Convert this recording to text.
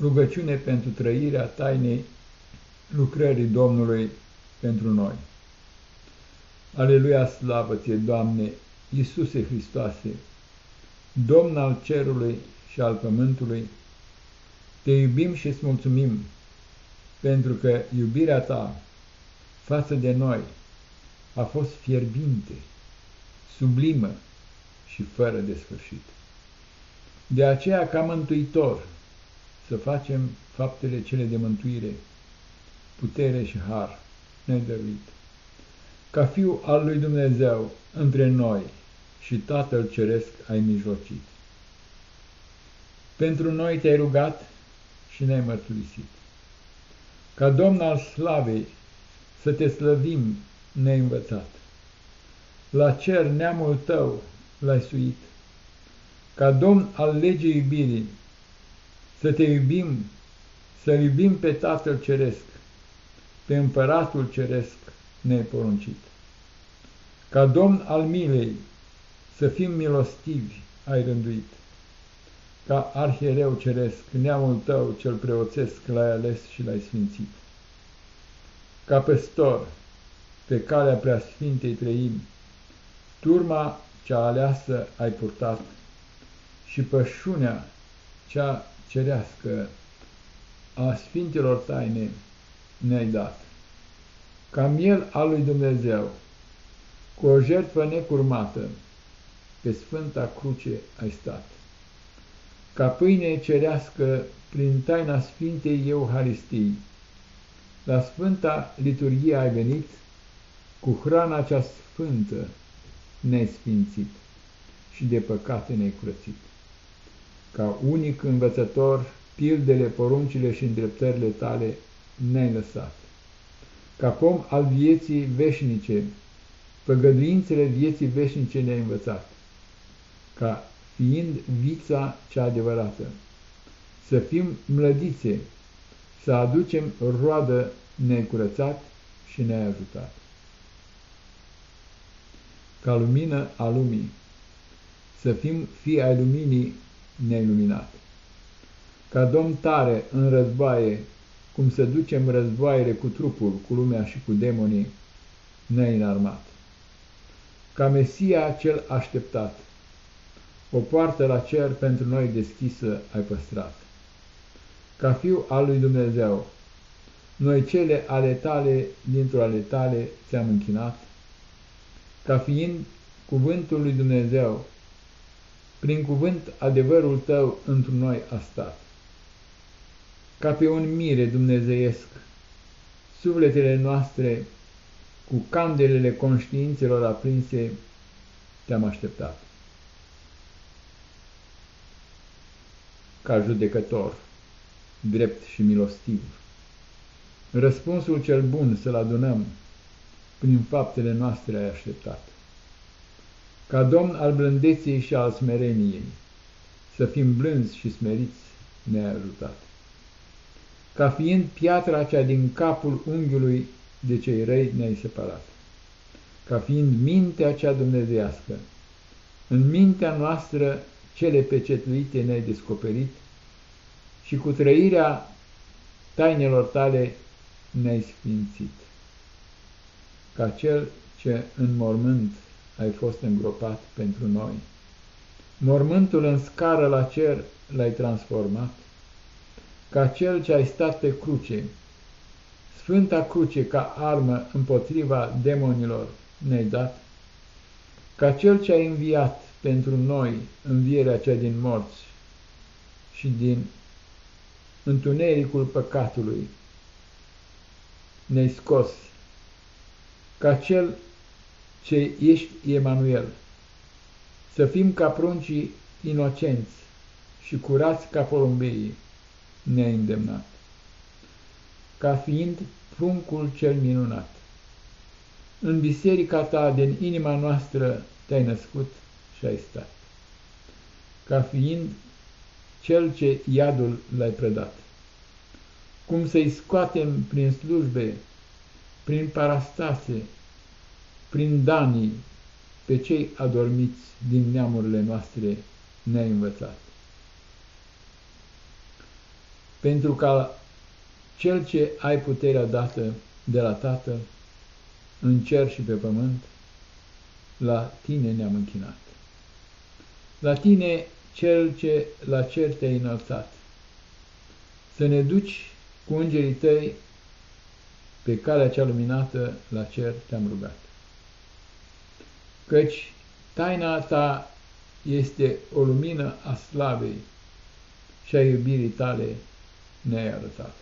Rugăciune pentru trăirea tainei lucrării Domnului pentru noi. Aleluia, slavă ție, Doamne, Iisuse Hristoase, Domn al cerului și al pământului, te iubim și îți mulțumim, pentru că iubirea ta față de noi a fost fierbinte, sublimă și fără de sfârșit. De aceea, ca mântuitor, să facem faptele cele de mântuire, putere și har nedăruit. Ca fiu al lui Dumnezeu între noi și Tatăl Ceresc ai mijlocit. Pentru noi te-ai rugat și ne-ai mărturisit. Ca Domn al slavei să te slăvim ne învățat. La cer neamul tău l-ai suit. Ca Domn al legii iubirii să te iubim, să iubim pe Tatăl Ceresc, pe Împăratul Ceresc ne-ai poruncit. Ca Domn al milei, să fim milostivi, ai rânduit. Ca arhiereu ceresc, neamul tău cel preoțesc l-ai ales și l-ai sfințit. Ca păstor, pe calea preasfintei trăim, turma cea aleasă ai purtat și pășunea cea cerească a Sfintelor Taine ne-ai dat. Ca miel al lui Dumnezeu, cu o jertfă necurmată, pe Sfânta Cruce ai stat. Ca pâine cerească prin taina Sfintei Euharistii, la Sfânta Liturghie ai venit, cu hrana cea sfântă nesfințit și de păcate ne-ai curățit ca unic învățător, pildele, poruncile și îndreptările tale ne-ai lăsat. Ca pom al vieții veșnice, păgăduințele vieții veșnice ne-ai învățat, ca fiind vița cea adevărată, să fim mlădițe, să aducem roadă ne curățat și ne-ai ajutat. Ca lumină a lumii, să fim fii ai luminii ne luminat. Ca domn tare în războaie, cum să ducem războaiele cu trupul, cu lumea și cu demonii, ne înarmat. Ca Mesia cel așteptat, o poartă la cer pentru noi deschisă ai păstrat. Ca fiu al lui Dumnezeu, noi cele ale tale, dintr-o ale tale, ți-am închinat, ca fiind cuvântul lui Dumnezeu, prin cuvânt adevărul tău într noi a stat. Ca pe un mire dumnezeiesc, sufletele noastre cu candelele conștiințelor aprinse te-am așteptat. Ca judecător, drept și milostiv, răspunsul cel bun să-l adunăm, prin faptele noastre ai așteptat ca domn al blândeții și al smereniei, să fim blânzi și smeriți ne-ai ajutat. Ca fiind piatra cea din capul unghiului de cei răi ne-ai separat. Ca fiind mintea cea dumnezeiască, în mintea noastră cele pecetuite ne-ai descoperit și cu trăirea tainelor tale ne-ai sfințit. Ca cel ce în mormânt ai fost îngropat pentru noi. Mormântul în scară la cer l-ai transformat, ca cel ce ai stat pe cruce, Sfânta cruce ca armă împotriva demonilor ne-ai dat, ca cel ce ai înviat pentru noi învierea cea din morți și din întunericul păcatului ne-ai scos, ca cel ce ești Emanuel. Să fim ca pruncii inocenți și curați ca porumbeii, ne-ai îndemnat, ca fiind pruncul cel minunat. În biserica ta, din inima noastră, te-ai născut și ai stat, ca fiind cel ce iadul l-ai predat. Cum să-i scoatem prin slujbe, prin parastase, prin danii pe cei adormiți din neamurile noastre ne-ai învățat. pentru ca cel ce ai puterea dată de la Tatăl, în cer și pe pământ, la tine ne-am închinat. La tine, cel ce la cer te-ai înălțat, să ne duci cu îngerii tăi pe calea cea luminată la cer te-am rugat. Căci taina ta este o lumină a slavei și a iubirii tale ne-ai arătat.